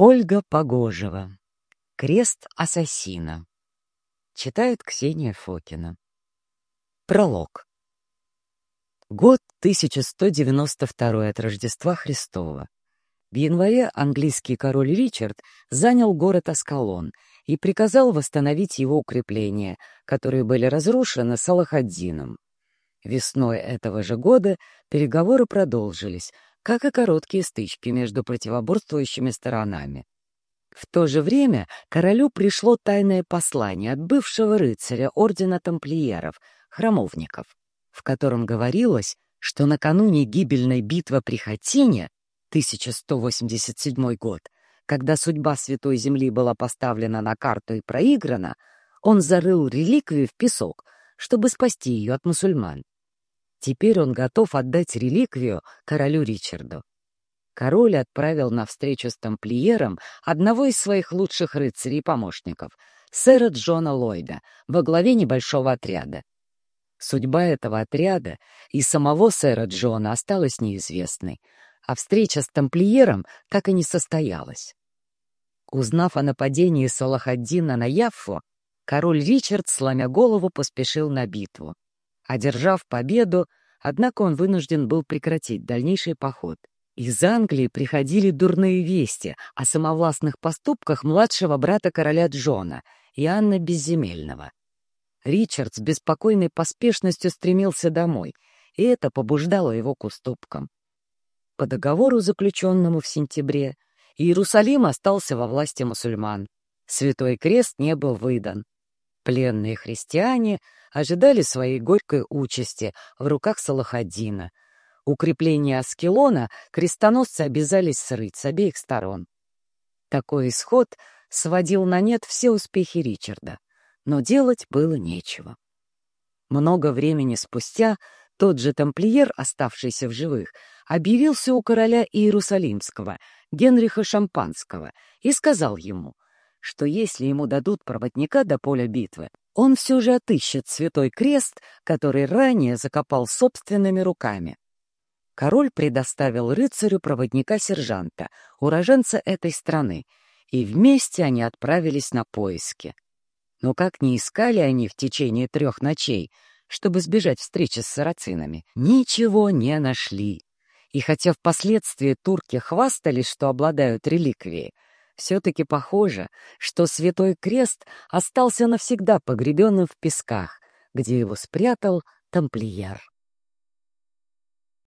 Ольга Погожева. Крест ассасина. Читает Ксения Фокина. Пролог. Год 1192 от Рождества Христова. В январе английский король Ричард занял город Аскалон и приказал восстановить его укрепления, которые были разрушены Салахаддином. Весной этого же года переговоры продолжились, как и короткие стычки между противоборствующими сторонами. В то же время королю пришло тайное послание от бывшего рыцаря ордена тамплиеров, храмовников, в котором говорилось, что накануне гибельной битвы при Хатине, 1187 год, когда судьба Святой Земли была поставлена на карту и проиграна, он зарыл реликвию в песок, чтобы спасти ее от мусульман. Теперь он готов отдать реликвию королю Ричарду. Король отправил на встречу с тамплиером одного из своих лучших рыцарей и помощников, сэра Джона Ллойда, во главе небольшого отряда. Судьба этого отряда и самого сэра Джона осталась неизвестной, а встреча с тамплиером так и не состоялась. Узнав о нападении Салахаддина на Яффу, король Ричард, сломя голову, поспешил на битву. Одержав победу, однако он вынужден был прекратить дальнейший поход. Из Англии приходили дурные вести о самовластных поступках младшего брата короля Джона, Иоанна Безземельного. Ричард с беспокойной поспешностью стремился домой, и это побуждало его к уступкам. По договору, заключенному в сентябре, Иерусалим остался во власти мусульман. Святой крест не был выдан. Пленные христиане ожидали своей горькой участи в руках Салахаддина. Укрепление Аскелона крестоносцы обязались срыть с обеих сторон. Такой исход сводил на нет все успехи Ричарда, но делать было нечего. Много времени спустя тот же тамплиер, оставшийся в живых, объявился у короля Иерусалимского, Генриха Шампанского, и сказал ему, что если ему дадут проводника до поля битвы, он все же отыщет святой крест, который ранее закопал собственными руками. Король предоставил рыцарю проводника-сержанта, уроженца этой страны, и вместе они отправились на поиски. Но как ни искали они в течение трех ночей, чтобы сбежать встречи с сарацинами, ничего не нашли. И хотя впоследствии турки хвастались, что обладают реликвией, все-таки похоже, что Святой Крест остался навсегда погребенным в песках, где его спрятал тамплиер.